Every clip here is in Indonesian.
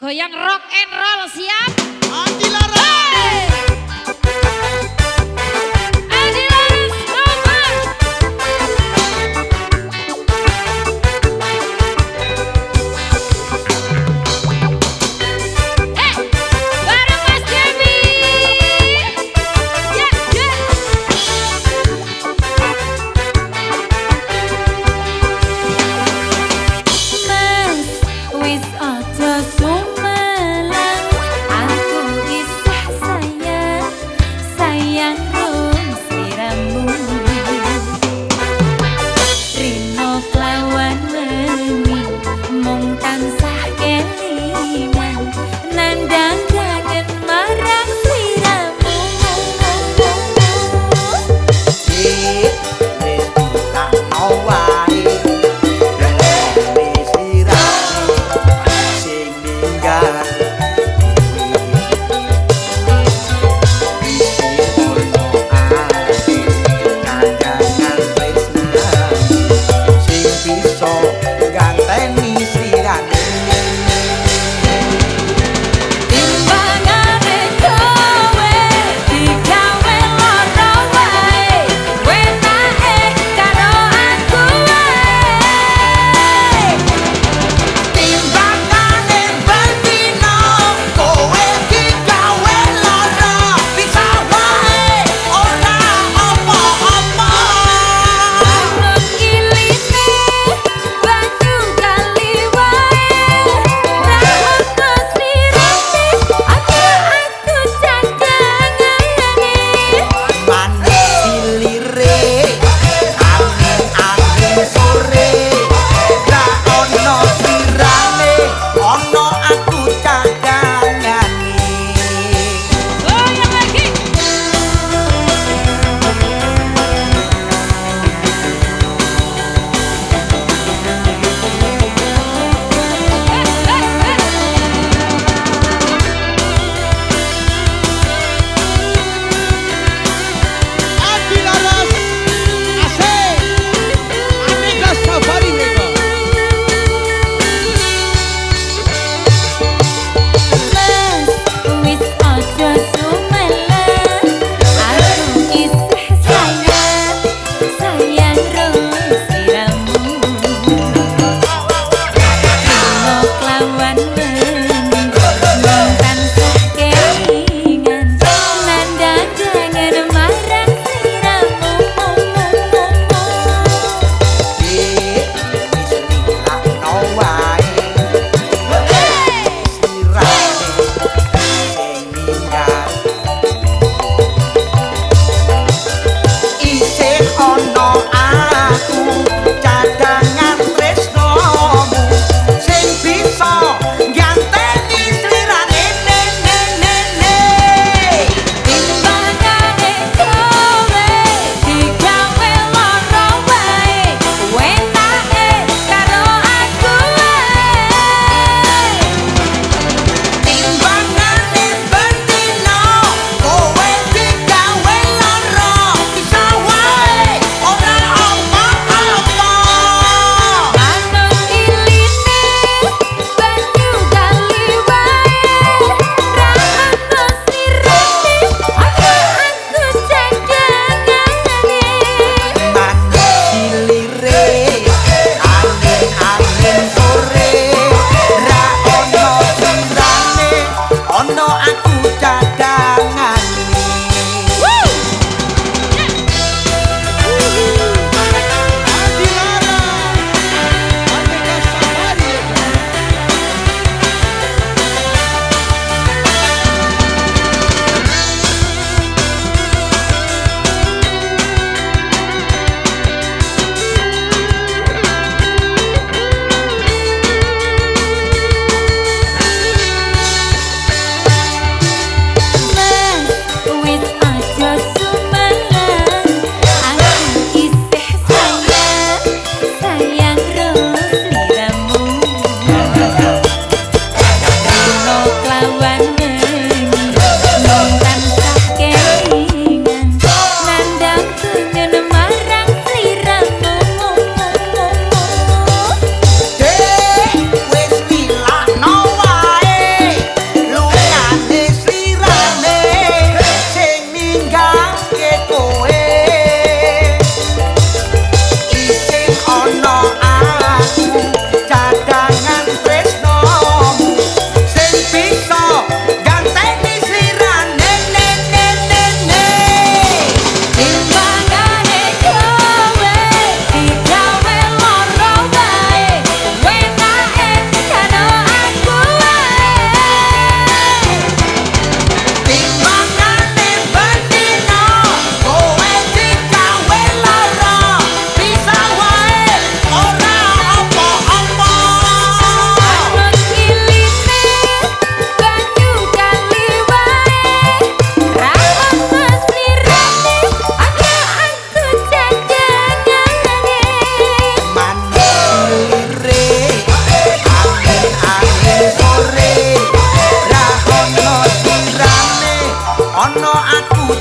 Goyang rock and roll siap? Andi Lara.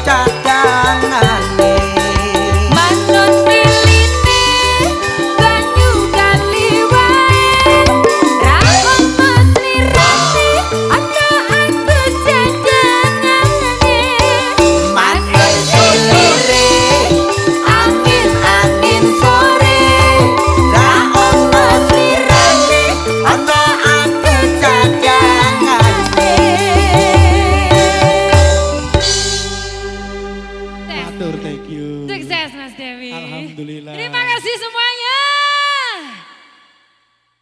cadangan.